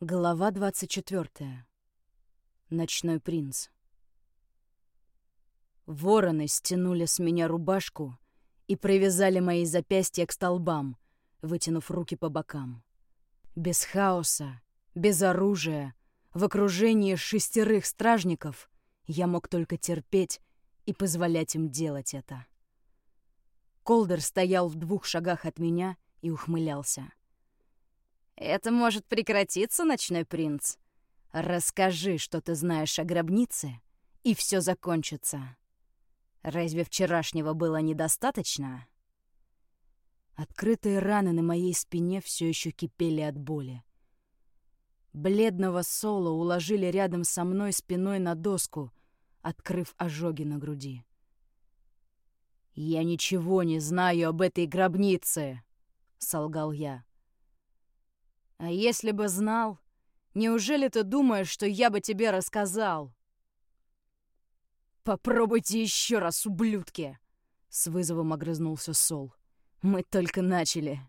Глава 24. Ночной принц. Вороны стянули с меня рубашку и привязали мои запястья к столбам, вытянув руки по бокам. Без хаоса, без оружия, в окружении шестерых стражников я мог только терпеть и позволять им делать это. Колдер стоял в двух шагах от меня и ухмылялся. «Это может прекратиться, ночной принц? Расскажи, что ты знаешь о гробнице, и все закончится. Разве вчерашнего было недостаточно?» Открытые раны на моей спине все еще кипели от боли. Бледного Соло уложили рядом со мной спиной на доску, открыв ожоги на груди. «Я ничего не знаю об этой гробнице!» — солгал я. А если бы знал, неужели ты думаешь, что я бы тебе рассказал? Попробуйте еще раз, ублюдки! С вызовом огрызнулся Сол. Мы только начали.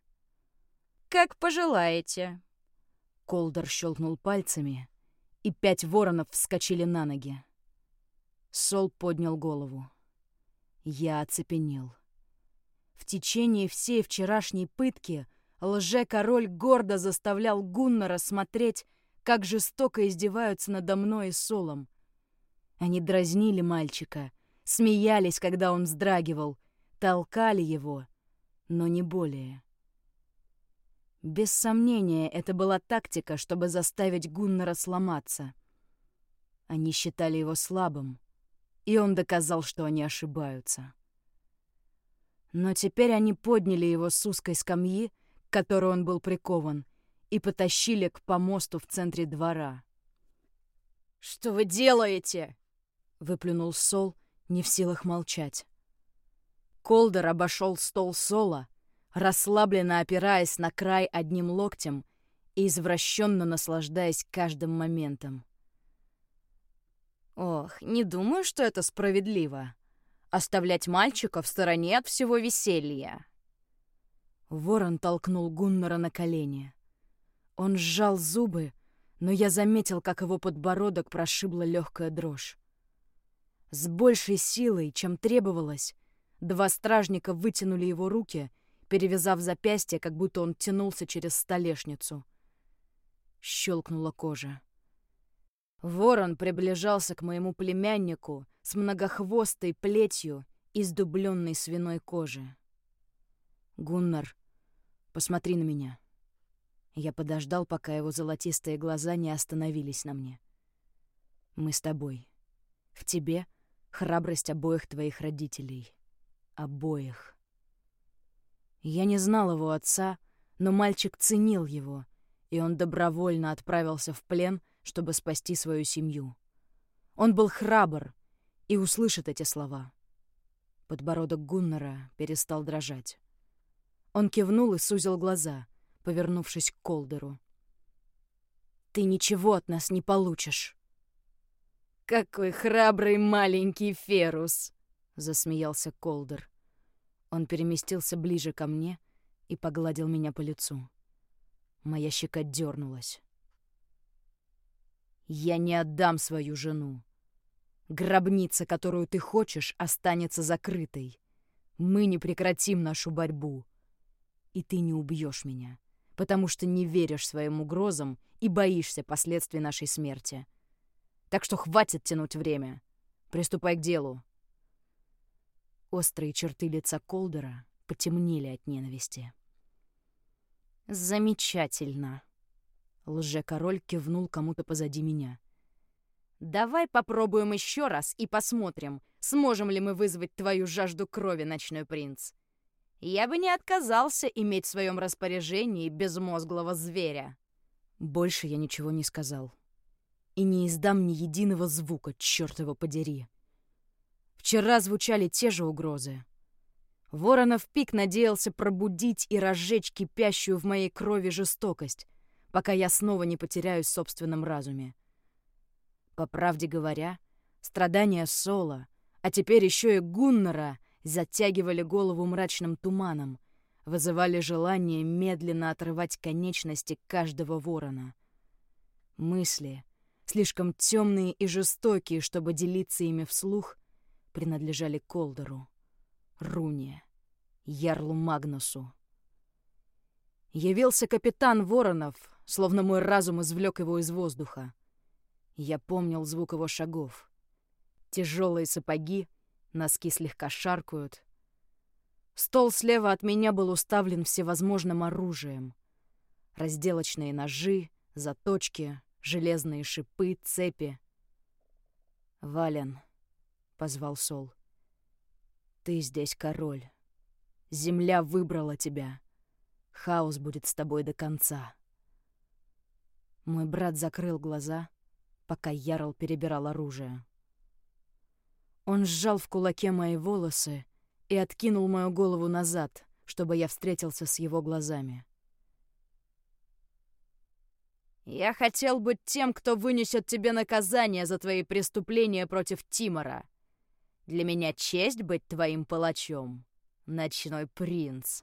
Как пожелаете. Колдер щелкнул пальцами, и пять воронов вскочили на ноги. Сол поднял голову. Я оцепенел. В течение всей вчерашней пытки — Лже-король гордо заставлял Гуннара смотреть, как жестоко издеваются надо мной и Солом. Они дразнили мальчика, смеялись, когда он вздрагивал, толкали его, но не более. Без сомнения, это была тактика, чтобы заставить Гуннара сломаться. Они считали его слабым, и он доказал, что они ошибаются. Но теперь они подняли его с узкой скамьи, к которой он был прикован, и потащили к помосту в центре двора. «Что вы делаете?» — выплюнул Сол, не в силах молчать. Колдер обошел стол Сола, расслабленно опираясь на край одним локтем и извращенно наслаждаясь каждым моментом. «Ох, не думаю, что это справедливо. Оставлять мальчика в стороне от всего веселья». Ворон толкнул Гуннера на колени. Он сжал зубы, но я заметил, как его подбородок прошибла легкая дрожь. С большей силой, чем требовалось, два стражника вытянули его руки, перевязав запястье, как будто он тянулся через столешницу. Щелкнула кожа. Ворон приближался к моему племяннику с многохвостой плетью из дубленной свиной кожи. Гуннар Посмотри на меня». Я подождал, пока его золотистые глаза не остановились на мне. «Мы с тобой. В тебе храбрость обоих твоих родителей. Обоих». Я не знал его отца, но мальчик ценил его, и он добровольно отправился в плен, чтобы спасти свою семью. Он был храбр и услышит эти слова. Подбородок Гуннера перестал дрожать. Он кивнул и сузил глаза, повернувшись к Колдеру. «Ты ничего от нас не получишь». «Какой храбрый маленький Ферус!» — засмеялся Колдер. Он переместился ближе ко мне и погладил меня по лицу. Моя щека дернулась. «Я не отдам свою жену. Гробница, которую ты хочешь, останется закрытой. Мы не прекратим нашу борьбу и ты не убьешь меня, потому что не веришь своим угрозам и боишься последствий нашей смерти. Так что хватит тянуть время. Приступай к делу. Острые черты лица Колдера потемнели от ненависти. «Замечательно!» Лже-король кивнул кому-то позади меня. «Давай попробуем еще раз и посмотрим, сможем ли мы вызвать твою жажду крови, ночной принц я бы не отказался иметь в своем распоряжении безмозглого зверя. Больше я ничего не сказал. И не издам ни единого звука, черт его подери. Вчера звучали те же угрозы. Воронов пик надеялся пробудить и разжечь кипящую в моей крови жестокость, пока я снова не потеряюсь в собственном разуме. По правде говоря, страдания Сола, а теперь еще и Гуннера — затягивали голову мрачным туманом, вызывали желание медленно отрывать конечности каждого ворона. Мысли, слишком темные и жестокие, чтобы делиться ими вслух, принадлежали Колдеру, Руне, Ярлу Магнусу. Явился капитан Воронов, словно мой разум извлек его из воздуха. Я помнил звук его шагов. Тяжелые сапоги, носки слегка шаркают. Стол слева от меня был уставлен всевозможным оружием. Разделочные ножи, заточки, железные шипы, цепи. «Вален», — позвал Сол, — «ты здесь король. Земля выбрала тебя. Хаос будет с тобой до конца». Мой брат закрыл глаза, пока Ярл перебирал оружие. Он сжал в кулаке мои волосы и откинул мою голову назад, чтобы я встретился с его глазами. «Я хотел быть тем, кто вынесет тебе наказание за твои преступления против Тимора. Для меня честь быть твоим палачом, ночной принц».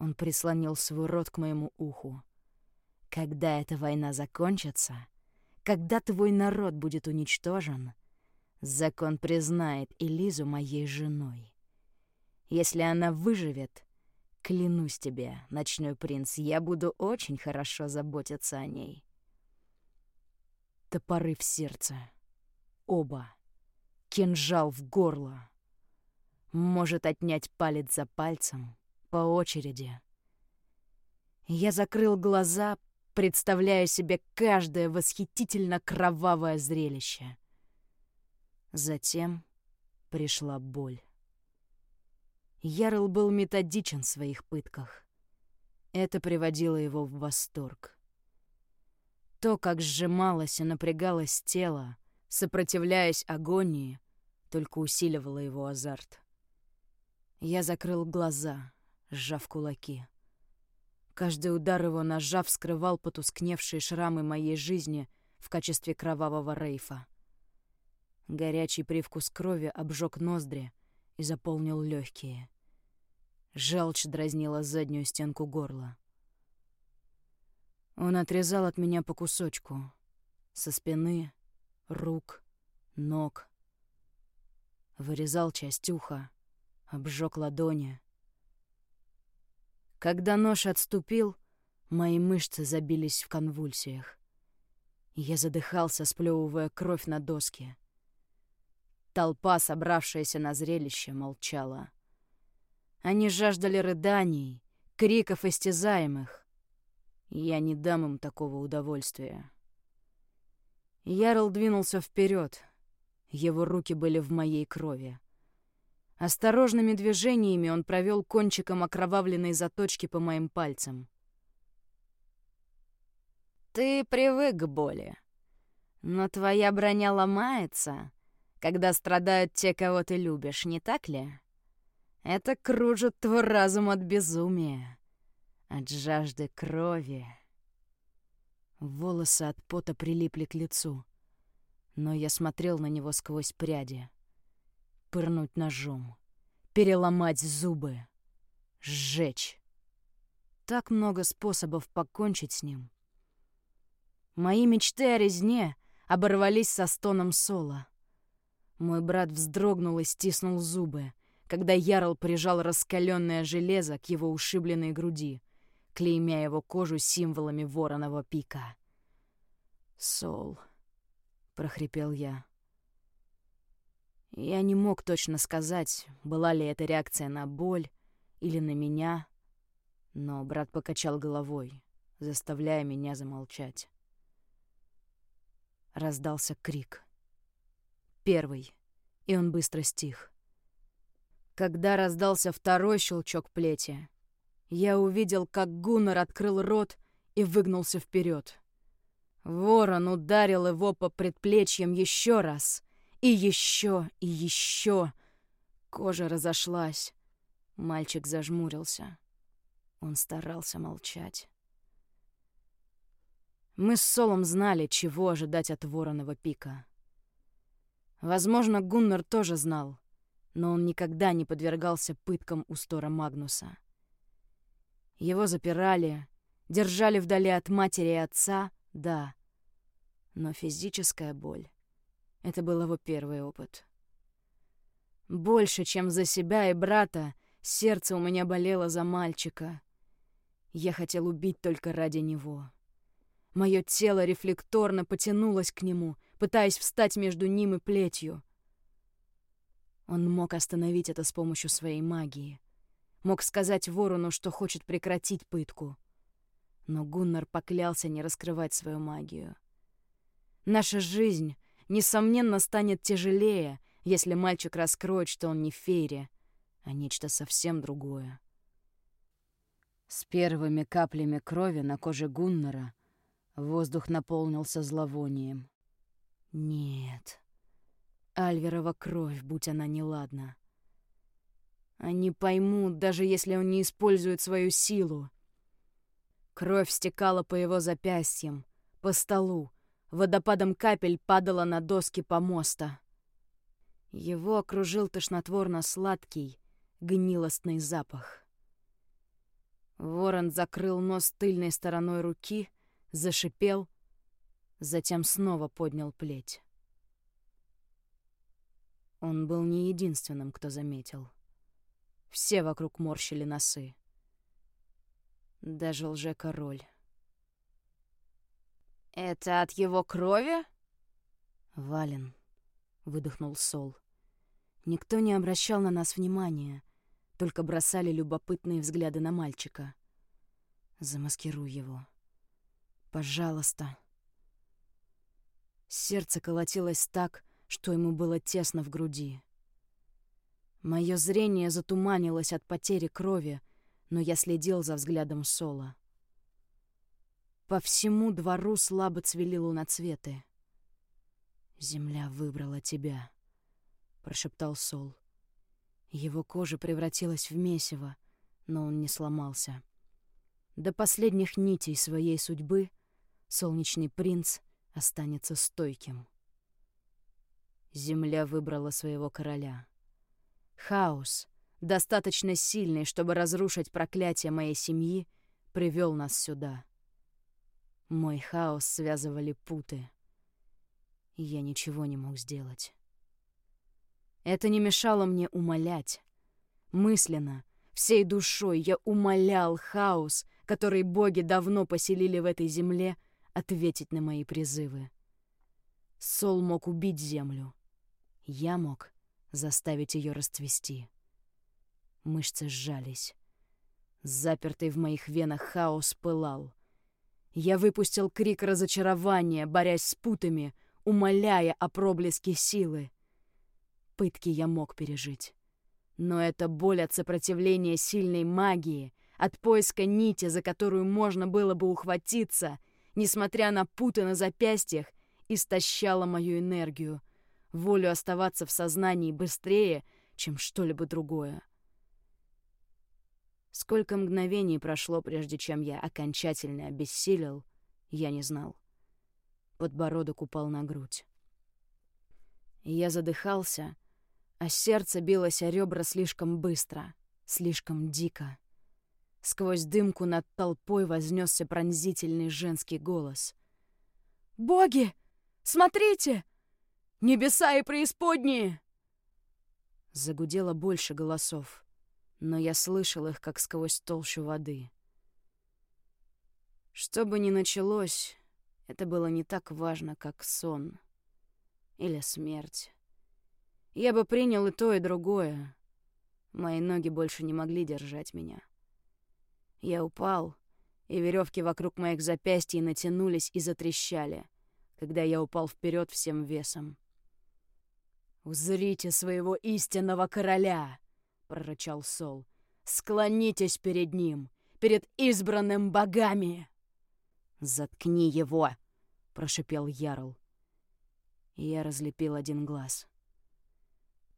Он прислонил свой рот к моему уху. «Когда эта война закончится, когда твой народ будет уничтожен, закон признает Элизу моей женой. Если она выживет, клянусь тебе, ночной принц, я буду очень хорошо заботиться о ней». Топоры в сердце. Оба. Кинжал в горло. Может отнять палец за пальцем по очереди. Я закрыл глаза, представляя себе каждое восхитительно кровавое зрелище. Затем пришла боль. Ярл был методичен в своих пытках. Это приводило его в восторг. То, как сжималось и напрягалось тело, сопротивляясь агонии, только усиливало его азарт. Я закрыл глаза, сжав кулаки. Каждый удар его ножа вскрывал потускневшие шрамы моей жизни в качестве кровавого рейфа. Горячий привкус крови обжег ноздри и заполнил легкие. Желчь дразнила заднюю стенку горла. Он отрезал от меня по кусочку. Со спины, рук, ног. Вырезал часть уха, обжег ладони, когда нож отступил, мои мышцы забились в конвульсиях. Я задыхался, сплевывая кровь на доски. Толпа, собравшаяся на зрелище, молчала. Они жаждали рыданий, криков истязаемых. Я не дам им такого удовольствия. Ярл двинулся вперед. Его руки были в моей крови. Осторожными движениями он провел кончиком окровавленной заточки по моим пальцам. «Ты привык к боли, но твоя броня ломается, когда страдают те, кого ты любишь, не так ли? Это кружит твой разум от безумия, от жажды крови». Волосы от пота прилипли к лицу, но я смотрел на него сквозь пряди — пырнуть ножом, переломать зубы, сжечь. Так много способов покончить с ним. Мои мечты о резне оборвались со стоном Сола. Мой брат вздрогнул и стиснул зубы, когда Ярл прижал раскаленное железо к его ушибленной груди, клеймя его кожу символами вороного пика. «Сол», — прохрипел я, я не мог точно сказать, была ли это реакция на боль или на меня, но брат покачал головой, заставляя меня замолчать. Раздался крик. Первый, и он быстро стих. Когда раздался второй щелчок плети, я увидел, как Гуннар открыл рот и выгнулся вперед. Ворон ударил его по предплечьям еще раз — и еще, и еще. Кожа разошлась. Мальчик зажмурился. Он старался молчать. Мы с Солом знали, чего ожидать от Вороного пика. Возможно, Гуннар тоже знал, но он никогда не подвергался пыткам у Стора Магнуса. Его запирали, держали вдали от матери и отца, да, Но физическая боль — это был его первый опыт. Больше, чем за себя и брата, сердце у меня болело за мальчика. Я хотел убить только ради него. Мое тело рефлекторно потянулось к нему, пытаясь встать между ним и плетью. Он мог остановить это с помощью своей магии. Мог сказать ворону, что хочет прекратить пытку. Но Гуннар поклялся не раскрывать свою магию. Наша жизнь, несомненно, станет тяжелее, если мальчик раскроет, что он не фейри, а нечто совсем другое. С первыми каплями крови на коже Гуннара воздух наполнился зловонием. Нет. Альверова кровь, будь она неладна. Они поймут, даже если он не использует свою силу. Кровь стекала по его запястьям, по столу, водопадом капель падала на доски помоста. Его окружил тошнотворно-сладкий, гнилостный запах. Ворон закрыл нос тыльной стороной руки, зашипел, затем снова поднял плеть. Он был не единственным, кто заметил. Все вокруг морщили носы. Даже лже-король. «Это от его крови?» «Вален», — выдохнул Сол. Никто не обращал на нас внимания, только бросали любопытные взгляды на мальчика. Замаскируй его. Пожалуйста. Сердце колотилось так, что ему было тесно в груди. Мое зрение затуманилось от потери крови, но я следил за взглядом Сола. По всему двору слабо цвели луноцветы. «Земля выбрала тебя», — прошептал Сол. Его кожа превратилась в месиво, но он не сломался. До последних нитей своей судьбы солнечный принц останется стойким. Земля выбрала своего короля. Хаос, достаточно сильный, чтобы разрушить проклятие моей семьи, привел нас сюда. Мой хаос связывали путы. Я ничего не мог сделать. Это не мешало мне умолять. Мысленно, всей душой я умолял хаос, который боги давно поселили в этой земле, ответить на мои призывы. Сол мог убить землю. Я мог заставить ее расцвести. Мышцы сжались. Запертый в моих венах хаос пылал. Я выпустил крик разочарования, борясь с путами, умоляя о проблеске силы. Пытки я мог пережить. Но эта боль от сопротивления сильной магии, от поиска нити, за которую можно было бы ухватиться, несмотря на путы на запястьях, истощала мою энергию, волю оставаться в сознании быстрее, чем что-либо другое. Сколько мгновений прошло, прежде чем я окончательно обессилел, я не знал. Подбородок упал на грудь. Я задыхался, а сердце билось о ребра слишком быстро, слишком дико. Сквозь дымку над толпой вознесся пронзительный женский голос. «Боги! Смотрите! Небеса и преисподние!» Загудело больше голосов но я слышал их, как сквозь толщу воды. Что бы ни началось, это было не так важно, как сон или смерть. Я бы принял и то, и другое. Мои ноги больше не могли держать меня. Я упал, и веревки вокруг моих запястий натянулись и затрещали, когда я упал вперед всем весом. «Узрите своего истинного короля!» прорычал Сол. «Склонитесь перед ним, перед избранным богами!» «Заткни его!» — прошипел Ярл. Я разлепил один глаз.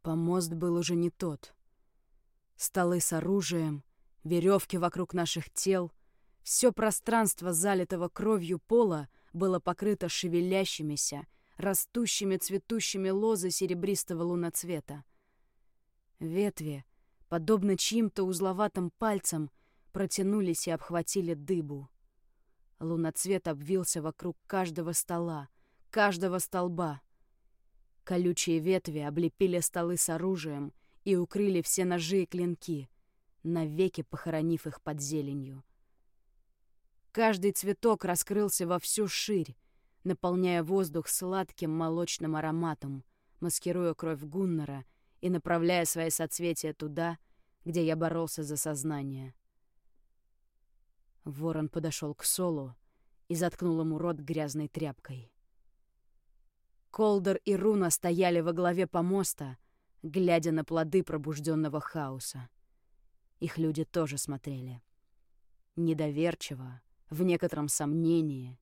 Помост был уже не тот. Столы с оружием, веревки вокруг наших тел, все пространство залитого кровью пола было покрыто шевелящимися, растущими цветущими лозы серебристого луноцвета. Ветви, подобно чьим-то узловатым пальцам, протянулись и обхватили дыбу. Луноцвет обвился вокруг каждого стола, каждого столба. Колючие ветви облепили столы с оружием и укрыли все ножи и клинки, навеки похоронив их под зеленью. Каждый цветок раскрылся во всю ширь, наполняя воздух сладким молочным ароматом, маскируя кровь Гуннера и направляя свои соцветия туда, где я боролся за сознание. Ворон подошел к Солу и заткнул ему рот грязной тряпкой. Колдер и Руна стояли во главе помоста, глядя на плоды пробужденного хаоса. Их люди тоже смотрели. Недоверчиво, в некотором сомнении.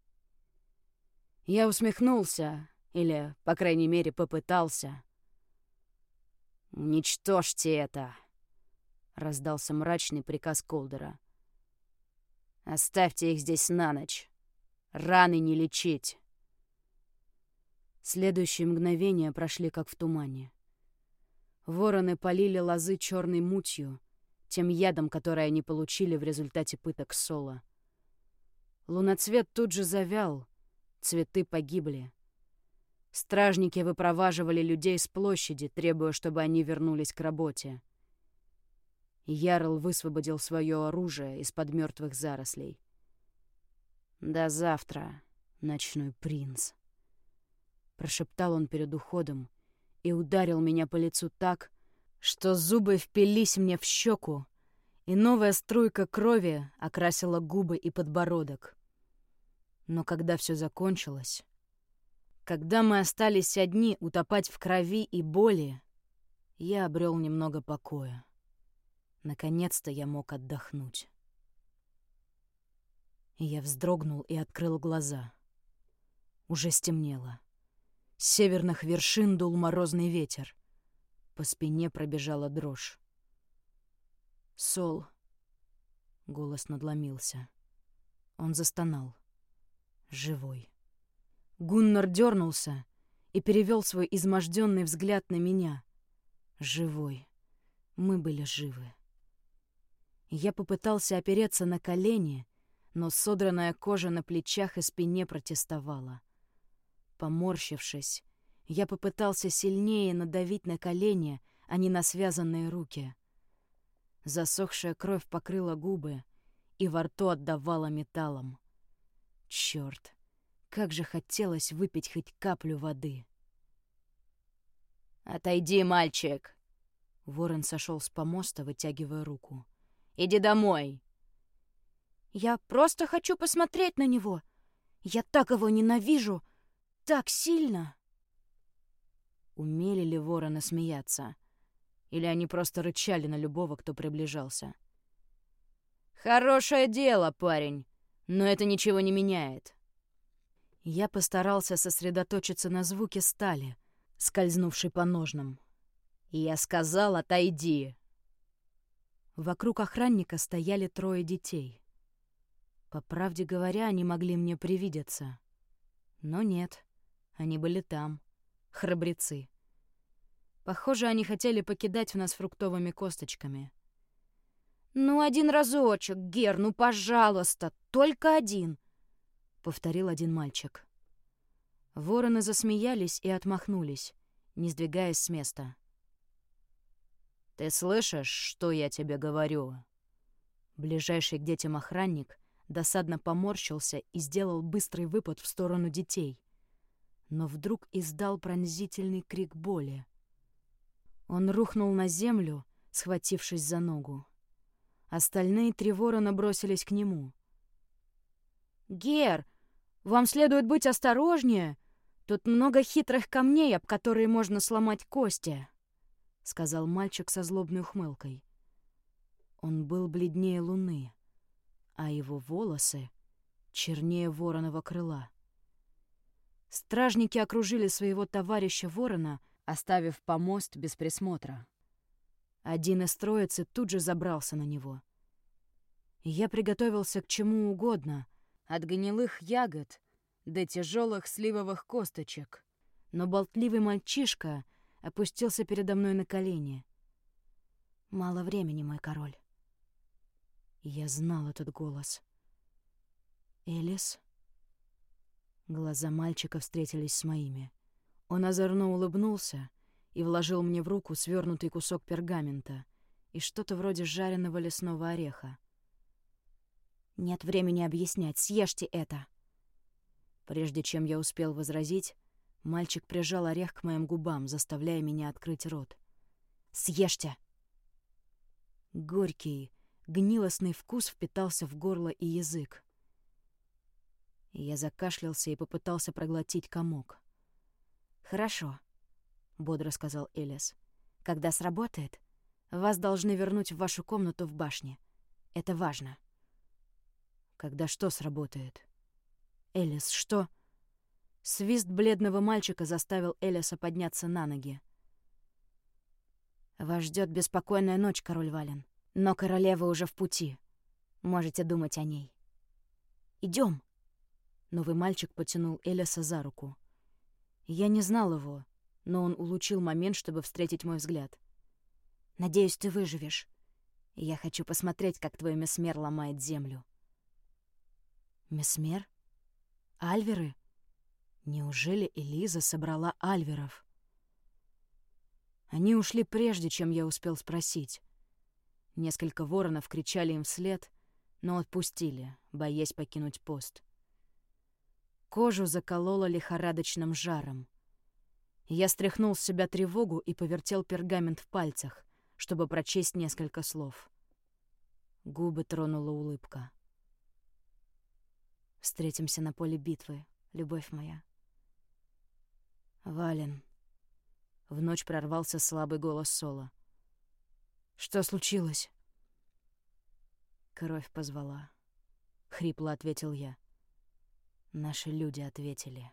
Я усмехнулся, или, по крайней мере, попытался. «Уничтожьте это!» — раздался мрачный приказ Колдера. «Оставьте их здесь на ночь. Раны не лечить». Следующие мгновения прошли как в тумане. Вороны полили лозы черной мутью, тем ядом, который они получили в результате пыток Сола. Луноцвет тут же завял, цветы погибли. Стражники выпроваживали людей с площади, требуя, чтобы они вернулись к работе. Ярл высвободил свое оружие из-под мертвых зарослей. «До завтра, ночной принц», — прошептал он перед уходом и ударил меня по лицу так, что зубы впились мне в щеку, и новая струйка крови окрасила губы и подбородок. Но когда все закончилось, когда мы остались одни утопать в крови и боли, я обрел немного покоя. Наконец-то я мог отдохнуть. Я вздрогнул и открыл глаза. Уже стемнело. С северных вершин дул морозный ветер. По спине пробежала дрожь. «Сол!» — голос надломился. Он застонал. «Живой!» Гуннар дернулся и перевел свой изможденный взгляд на меня. «Живой!» Мы были живы. Я попытался опереться на колени, но содранная кожа на плечах и спине протестовала. Поморщившись, я попытался сильнее надавить на колени, а не на связанные руки. Засохшая кровь покрыла губы, и во рту отдавала металлом. Черт, как же хотелось выпить хоть каплю воды. «Отойди, мальчик!» Ворон сошел с помоста, вытягивая руку. «Иди домой!» «Я просто хочу посмотреть на него! Я так его ненавижу! Так сильно!» Умели ли вороны смеяться? Или они просто рычали на любого, кто приближался? «Хорошее дело, парень, но это ничего не меняет». Я постарался сосредоточиться на звуке стали, скользнувшей по ножнам. «Я сказал, отойди!» Вокруг охранника стояли трое детей. По правде говоря, они могли мне привидеться. Но нет, они были там, храбрецы. Похоже, они хотели покидать нас фруктовыми косточками. «Ну, один разочек, Гер, ну, пожалуйста, только один!» — повторил один мальчик. Вороны засмеялись и отмахнулись, не сдвигаясь с места. «Ты слышишь, что я тебе говорю?» Ближайший к детям охранник досадно поморщился и сделал быстрый выпад в сторону детей. Но вдруг издал пронзительный крик боли. Он рухнул на землю, схватившись за ногу. Остальные три ворона бросились к нему. «Гер, вам следует быть осторожнее. Тут много хитрых камней, об которые можно сломать кости», — сказал мальчик со злобной ухмылкой. Он был бледнее луны, а его волосы чернее вороного крыла. Стражники окружили своего товарища ворона — оставив помост без присмотра. Один из троицы тут же забрался на него. Я приготовился к чему угодно, от гнилых ягод до тяжелых сливовых косточек, но болтливый мальчишка опустился передо мной на колени. «Мало времени, мой король». Я знал этот голос. «Элис?» Глаза мальчика встретились с моими. Он озорно улыбнулся и вложил мне в руку свернутый кусок пергамента и что-то вроде жареного лесного ореха. «Нет времени объяснять, съешьте это!» Прежде чем я успел возразить, мальчик прижал орех к моим губам, заставляя меня открыть рот. «Съешьте!» Горький, гнилостный вкус впитался в горло и язык. Я закашлялся и попытался проглотить комок. «Хорошо», — бодро сказал Элис. «Когда сработает, вас должны вернуть в вашу комнату в башне. Это важно». «Когда что сработает?» «Элис, что?» Свист бледного мальчика заставил Элиса подняться на ноги. «Вас ждет беспокойная ночь, король Вален. Но королева уже в пути. Можете думать о ней. Идем. Новый мальчик потянул Элиса за руку. Я не знал его, но он улучил момент, чтобы встретить мой взгляд. «Надеюсь, ты выживешь. Я хочу посмотреть, как твой месмер ломает землю». «Месмер? Альверы? Неужели Элиза собрала альверов?» Они ушли прежде, чем я успел спросить. Несколько воронов кричали им вслед, но отпустили, боясь покинуть пост. Кожу закололо лихорадочным жаром. Я стряхнул с себя тревогу и повертел пергамент в пальцах, чтобы прочесть несколько слов. Губы тронула улыбка. «Встретимся на поле битвы, любовь моя». «Вален». В ночь прорвался слабый голос Соло. «Что случилось?» Кровь позвала. Хрипло ответил я. Наши люди ответили.